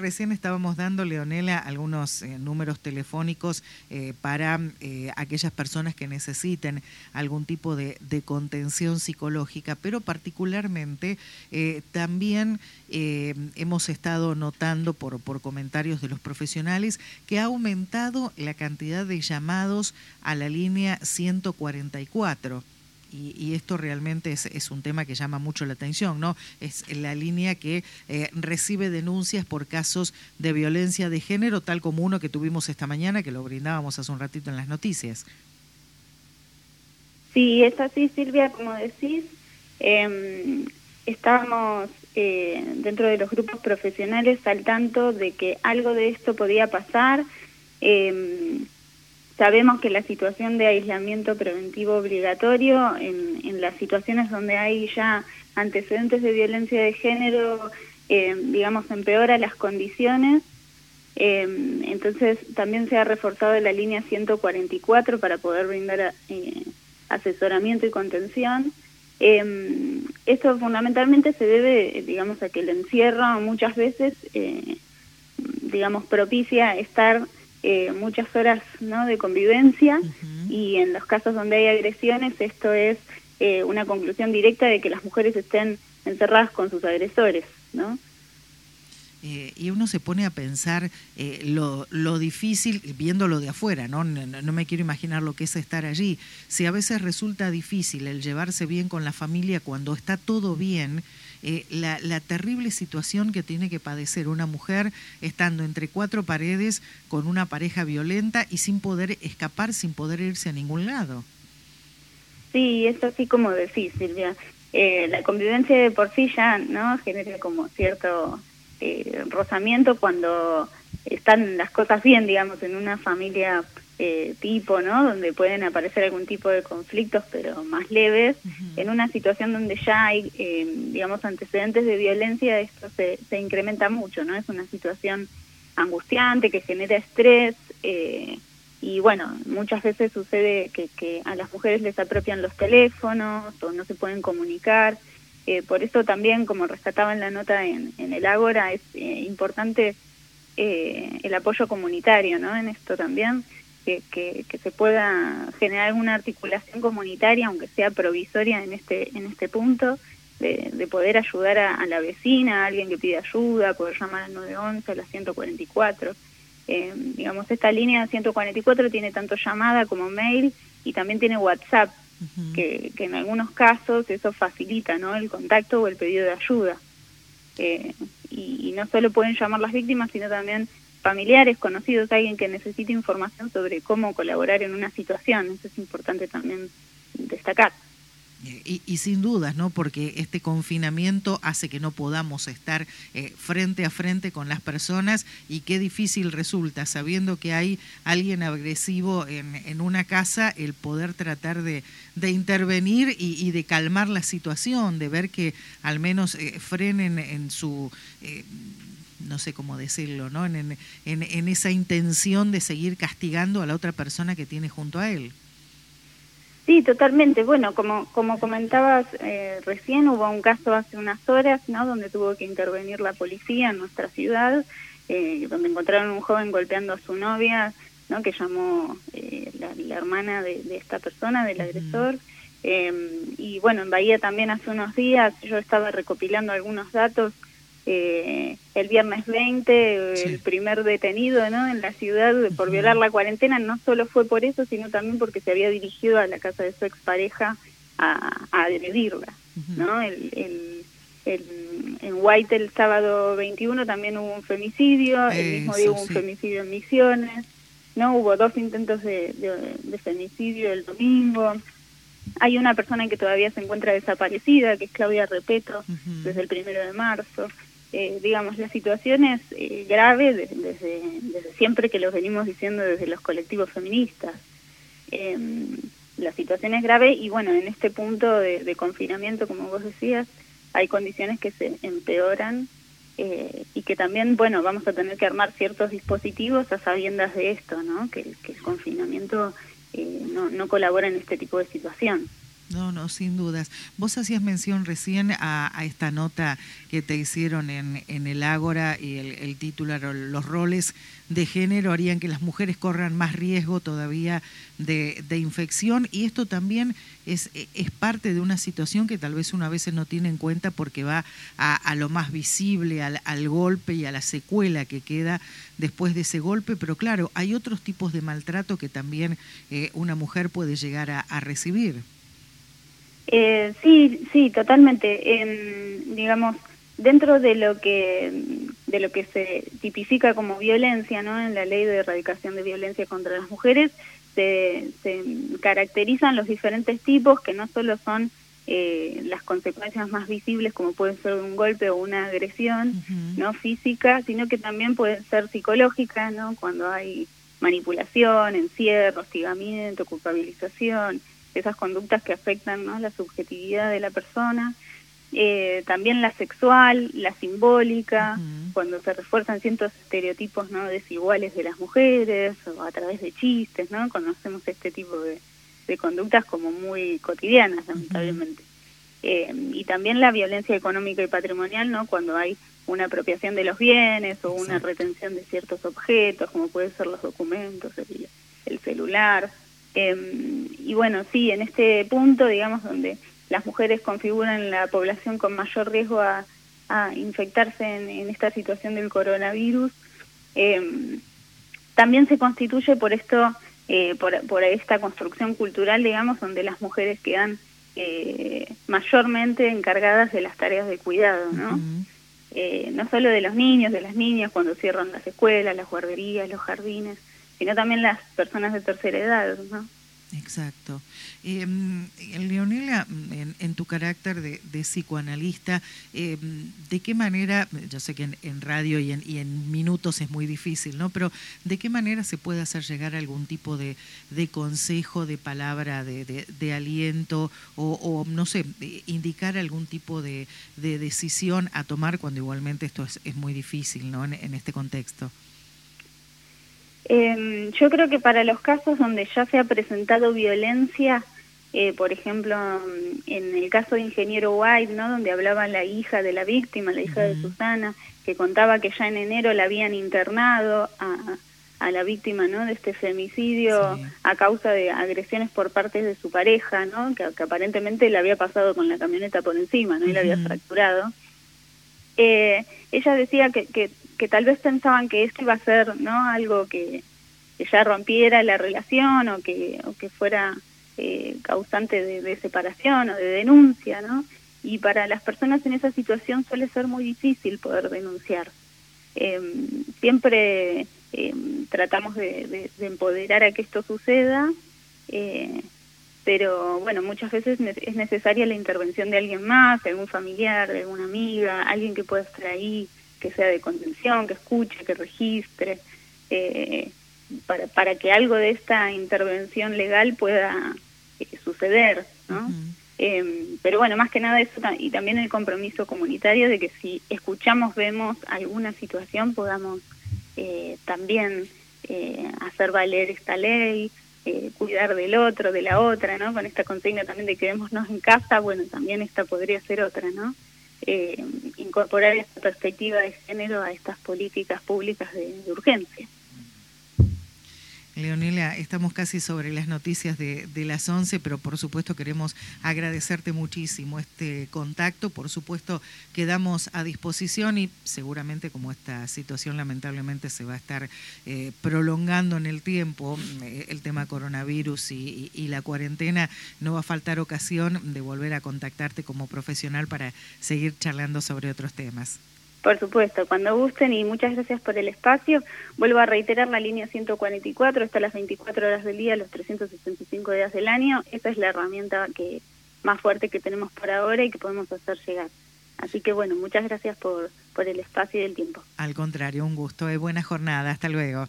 Recién estábamos dando, Leonela, algunos eh, números telefónicos eh, para eh, aquellas personas que necesiten algún tipo de, contención psicológica, pero particularmente también hemos estado notando por, comentarios de los profesionales que ha aumentado la cantidad de llamados a la línea 144 y, esto realmente es, un tema que llama mucho la atención, ¿no? Es la línea que eh, recibe denuncias por casos de violencia de género, tal como uno que tuvimos esta mañana, que lo brindábamos hace un ratito en las noticias. Sí, es así, Silvia, como decís. Eh, estábamos eh, dentro de los grupos profesionales al tanto de que algo de esto podía pasar. Eh, Sabemos que la situación de aislamiento preventivo obligatorio, en, en las situaciones donde hay ya antecedentes de violencia de género, eh, digamos, empeora las condiciones. Eh, entonces, también se ha reforzado la línea 144 para poder brindar eh, asesoramiento y contención. esto fundamentalmente se debe, digamos, a que el encierro muchas veces, digamos, propicia estar eh, muchas horas ¿no? de convivencia y en los casos donde hay agresiones esto es eh, una conclusión directa de que las mujeres estén encerradas con sus agresores, ¿no? Eh, y uno se pone a pensar lo, lo, difícil, viéndolo de afuera, ¿no? ¿no? No, me quiero imaginar lo que es estar allí. Si a veces resulta difícil el llevarse bien con la familia cuando está todo bien, eh, la, la, terrible situación que tiene que padecer una mujer estando entre cuatro paredes con una pareja violenta y sin poder escapar, sin poder irse a ningún lado. Sí, es así como decís, Silvia. Eh, la convivencia de por sí ya no genera como cierto eh, rozamiento cuando están las cosas bien, digamos, en una familia eh, tipo, ¿no? Donde pueden aparecer algún tipo de conflictos, pero más leves. En una situación donde ya hay, eh, digamos, antecedentes de violencia, esto se, se incrementa mucho, ¿no? Es una situación angustiante que genera estrés. Eh, y bueno, muchas veces sucede que, que, a las mujeres les apropian los teléfonos o no se pueden comunicar. Eh, por eso también, como rescataba en la nota en, en el Ágora, es eh, importante eh, el apoyo comunitario, ¿no? En esto también que, se pueda generar alguna articulación comunitaria, aunque sea provisoria en este, en este punto, de, poder ayudar a, la vecina, a alguien que pide ayuda, poder llamar al 911, a la 144. Eh, digamos, esta línea 144 tiene tanto llamada como mail y también tiene WhatsApp, que, que, en algunos casos eso facilita ¿no? el contacto o el pedido de ayuda. Eh, y, y, no solo pueden llamar las víctimas, sino también familiares, conocidos, alguien que necesite información sobre cómo colaborar en una situación. Eso es importante también destacar. Y, sin dudas, ¿no? Porque este confinamiento hace que no podamos estar eh, frente a frente con las personas y qué difícil resulta, sabiendo que hay alguien agresivo en, una casa, el poder tratar de, intervenir y, y, de calmar la situación, de ver que al menos eh, frenen en su... Eh, no sé cómo decirlo, ¿no? En, en, esa intención de seguir castigando a la otra persona que tiene junto a él. Sí, totalmente. Bueno, como, como comentabas eh, recién, hubo un caso hace unas horas, ¿no? Donde tuvo que intervenir la policía en nuestra ciudad, eh, donde encontraron un joven golpeando a su novia, ¿no? Que llamó eh, la, hermana de, esta persona, del agresor. Em, y bueno, en Bahía también hace unos días yo estaba recopilando algunos datos eh, el viernes 20, el primer detenido ¿no? en la ciudad por violar la cuarentena, no solo fue por eso, sino también porque se había dirigido a la casa de su expareja a, a agredirla. ¿no? El, el, en White el sábado 21 también hubo un femicidio, el mismo día hubo un femicidio en Misiones, no hubo dos intentos de, de femicidio el domingo. Hay una persona que todavía se encuentra desaparecida, que es Claudia Repeto, desde el primero de marzo eh, digamos, la situación es eh, grave desde, desde, siempre que lo venimos diciendo desde los colectivos feministas. Eh, la situación es grave y bueno, en este punto de, confinamiento, como vos decías, hay condiciones que se empeoran eh, y que también, bueno, vamos a tener que armar ciertos dispositivos a sabiendas de esto, ¿no? Que, que el confinamiento eh, no, no colabora en este tipo de situación. No, no, sin dudas. Vos hacías mención recién a, esta nota que te hicieron en, en el Ágora y el, el título, los roles de género harían que las mujeres corran más riesgo todavía de, infección y esto también es, es, parte de una situación que tal vez uno a veces no tiene en cuenta porque va a, lo más visible, al, golpe y a la secuela que queda después de ese golpe, pero claro, hay otros tipos de maltrato que también eh, una mujer puede llegar a recibir. Eh, sí, sí, totalmente. digamos, dentro de lo que de lo que se tipifica como violencia, ¿no? En la ley de erradicación de violencia contra las mujeres se, se caracterizan los diferentes tipos que no solo son eh, las consecuencias más visibles como pueden ser un golpe o una agresión no física sino que también pueden ser psicológicas no cuando hay manipulación encierro hostigamiento culpabilización esas conductas que afectan ¿no? la subjetividad de la persona, eh, también la sexual, la simbólica, cuando se refuerzan ciertos estereotipos no desiguales de las mujeres o a través de chistes, ¿no? Conocemos este tipo de, conductas como muy cotidianas, lamentablemente. Eh, y también la violencia económica y patrimonial, ¿no? Cuando hay una apropiación de los bienes o una retención de ciertos objetos, como pueden ser los documentos, el celular, Em, y bueno, sí, en este punto, digamos, donde las mujeres configuran la población con mayor riesgo a, infectarse en, esta situación del coronavirus, em, también se constituye por esto, eh, por, esta construcción cultural, digamos, donde las mujeres quedan eh, mayormente encargadas de las tareas de cuidado, ¿no? Eh, no solo de los niños, de las niñas, cuando cierran las escuelas, las guarderías, los jardines, sino también las personas de tercera edad, ¿no? Exacto. Eh, Leonela, en, tu carácter de, psicoanalista, em, ¿de qué manera, yo sé que en, radio y en, minutos es muy difícil, ¿no? Pero ¿de qué manera se puede hacer llegar algún tipo de, consejo, de palabra, de, aliento o, no sé, indicar algún tipo de, decisión a tomar cuando igualmente esto es, es muy difícil, ¿no? en este contexto. Eh, yo creo que para los casos donde ya se ha presentado violencia, eh, por ejemplo, en el caso de Ingeniero White, ¿no? donde hablaba la hija de la víctima, la hija de Susana, que contaba que ya en enero la habían internado a, a la víctima ¿no? de este femicidio a causa de agresiones por parte de su pareja, ¿no? que, aparentemente le había pasado con la camioneta por encima ¿no? y la había fracturado. Eh, ella decía que, que que tal vez pensaban que esto iba a ser no algo que, ya rompiera la relación o que, o que fuera eh, causante de, separación o de denuncia, ¿no? Y para las personas en esa situación suele ser muy difícil poder denunciar. Em, siempre em, tratamos de, empoderar a que esto suceda, eh, pero bueno, muchas veces es necesaria la intervención de alguien más, de algún familiar, de alguna amiga, alguien que pueda estar ahí que sea de contención, que escuche, que registre, eh, para, para que algo de esta intervención legal pueda eh, suceder, ¿no? Em, pero bueno, más que nada eso y también el compromiso comunitario de que si escuchamos, vemos alguna situación, podamos eh, también hacer valer esta ley, cuidar del otro, de la otra, ¿no? Con esta consigna también de quedémonos en casa, bueno, también esta podría ser otra, ¿no? Eh, incorporar esta perspectiva de género a estas políticas públicas de urgencia. Leonela, estamos casi sobre las noticias de, las 11, pero por supuesto queremos agradecerte muchísimo este contacto. Por supuesto, quedamos a disposición y seguramente como esta situación lamentablemente se va a estar eh, prolongando en el tiempo, eh, el tema coronavirus y, la cuarentena, no va a faltar ocasión de volver a contactarte como profesional para seguir charlando sobre otros temas. Por supuesto, cuando gusten y muchas gracias por el espacio. Vuelvo a reiterar la línea 144, está las 24 horas del día, los 365 días del año. Esa es la herramienta que más fuerte que tenemos por ahora y que podemos hacer llegar. Así que bueno, muchas gracias por, por el espacio y el tiempo. Al contrario, un gusto. y buena jornada. Hasta luego.